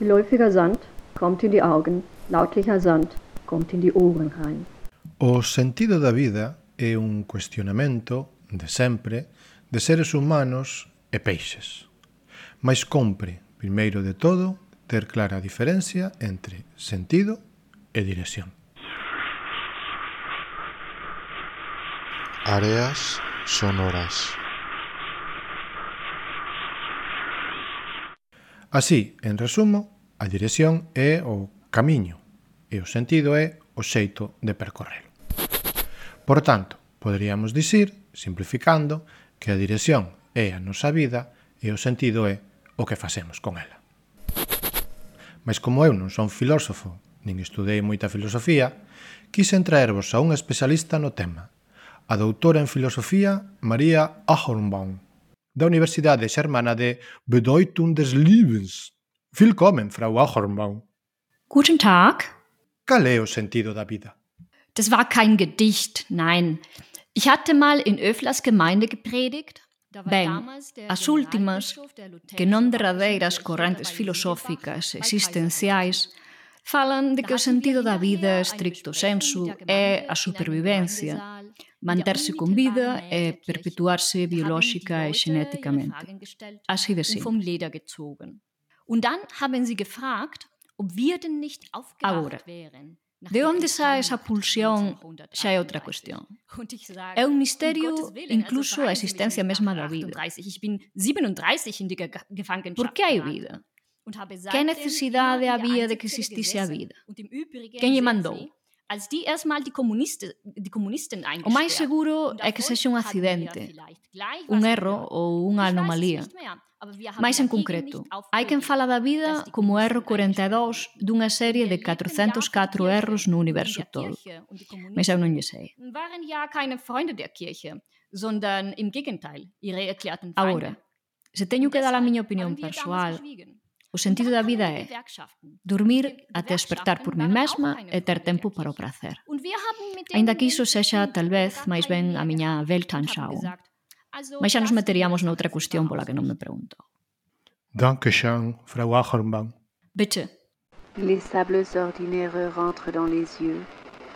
Geläufiger Sand kommt in die Augen, lautlicher Sand kommt in die Ohren rein. O sentido da vida é un cuestionamento de sempre de seres humanos e peixes. Mais compre, primeiro de todo, ter clara a diferencia entre sentido e dirección. Areas sonoras. Así, en resumo, a dirección é o camiño e o sentido é o xeito de percorrelo. Por tanto, poderíamos dicir, simplificando, que a dirección é a nosa vida e o sentido é o que facemos con ela. Mas como eu non son filósofo, nin estudei moita filosofía, quixen traervos a un especialista no tema, a doutora en filosofía María Ahornbaum, da Universidade Xermana de Bedeutung des Lebens. Willkommen, Frau Achermann. Guten Tag. Cal é o sentido da vida? Das war kein Gedicht, nein. Ich hatte mal in Öflers Gemeinde gepredigt. Ben, as últimas, que non derradeiras correntes filosóficas existenciais, falan de que o sentido da vida, estricto senso, é a supervivencia, manterse con vida e perpetuarse biolóxica e xenéticamente. Así de simple. Und dann haben sie gefragt, ob wir denn nicht aufgewacht wären. De onde sa esa pulsión xa é outra cuestión. É un misterio incluso a existencia mesma da vida. Por que hai vida? Que necesidade había de que existise a vida? Quen lle mandou? As di erstmal die, Kommuniste, die Comunisten O máis seguro é que sexa un accidente, un erro ou unha anomalía. Mais en concreto, hai quen fala da vida como erro 42 dunha serie de 404 erros no universo todo. Mas eu non lle sei. Agora, se teño que dar a miña opinión persoal, O sentido da vida é dormir até despertar por mí mesma e ter tempo para o prazer. Ainda que iso sexa, talvez, máis ben a miña Weltanschauung. Mas xa nos meteríamos noutra cuestión pola que non me preguntou. Dankeschön, Frau Ackermann. Bitte. Les sables ordinaires rentrent dans les yeux,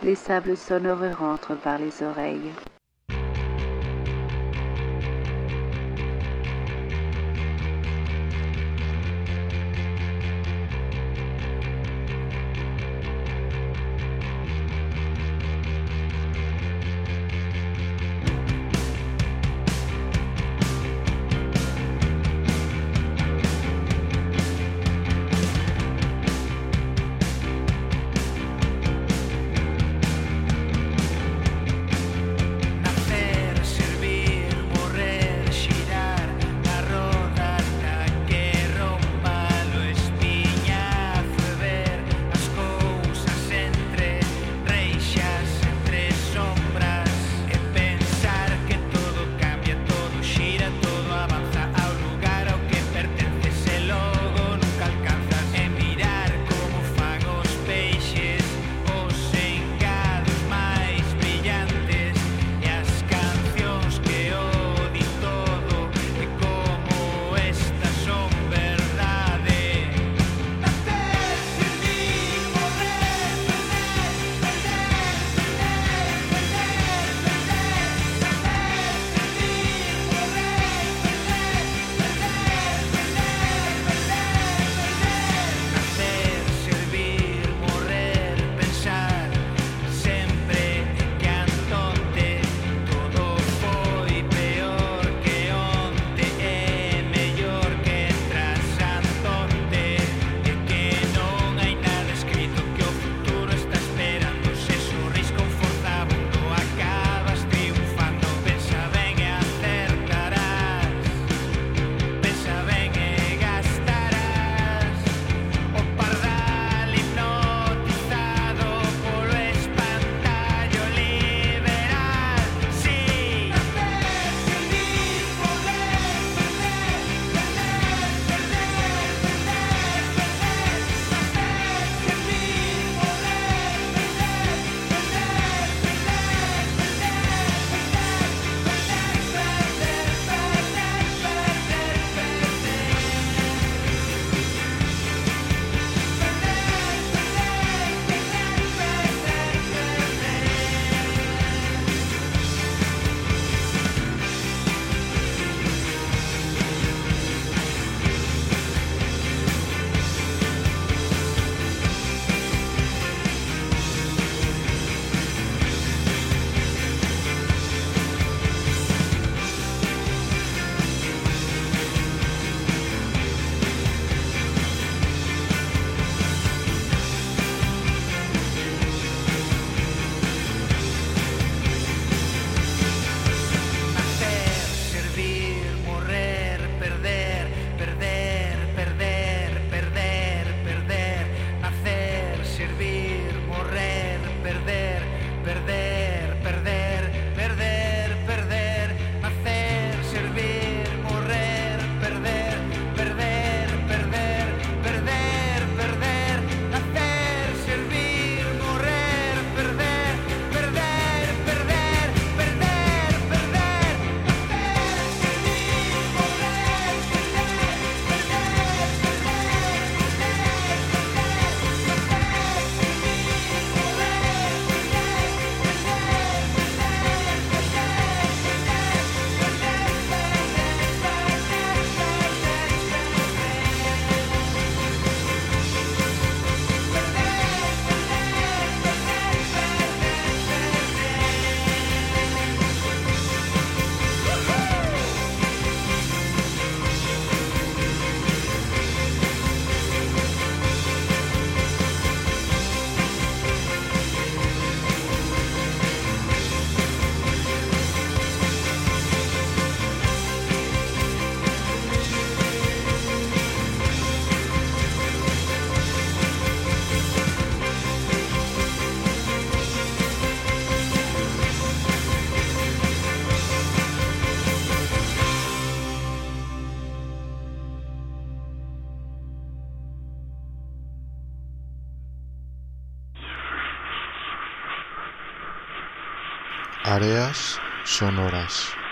les sables sonores rentrent par les oreilles. Áreas sonoras.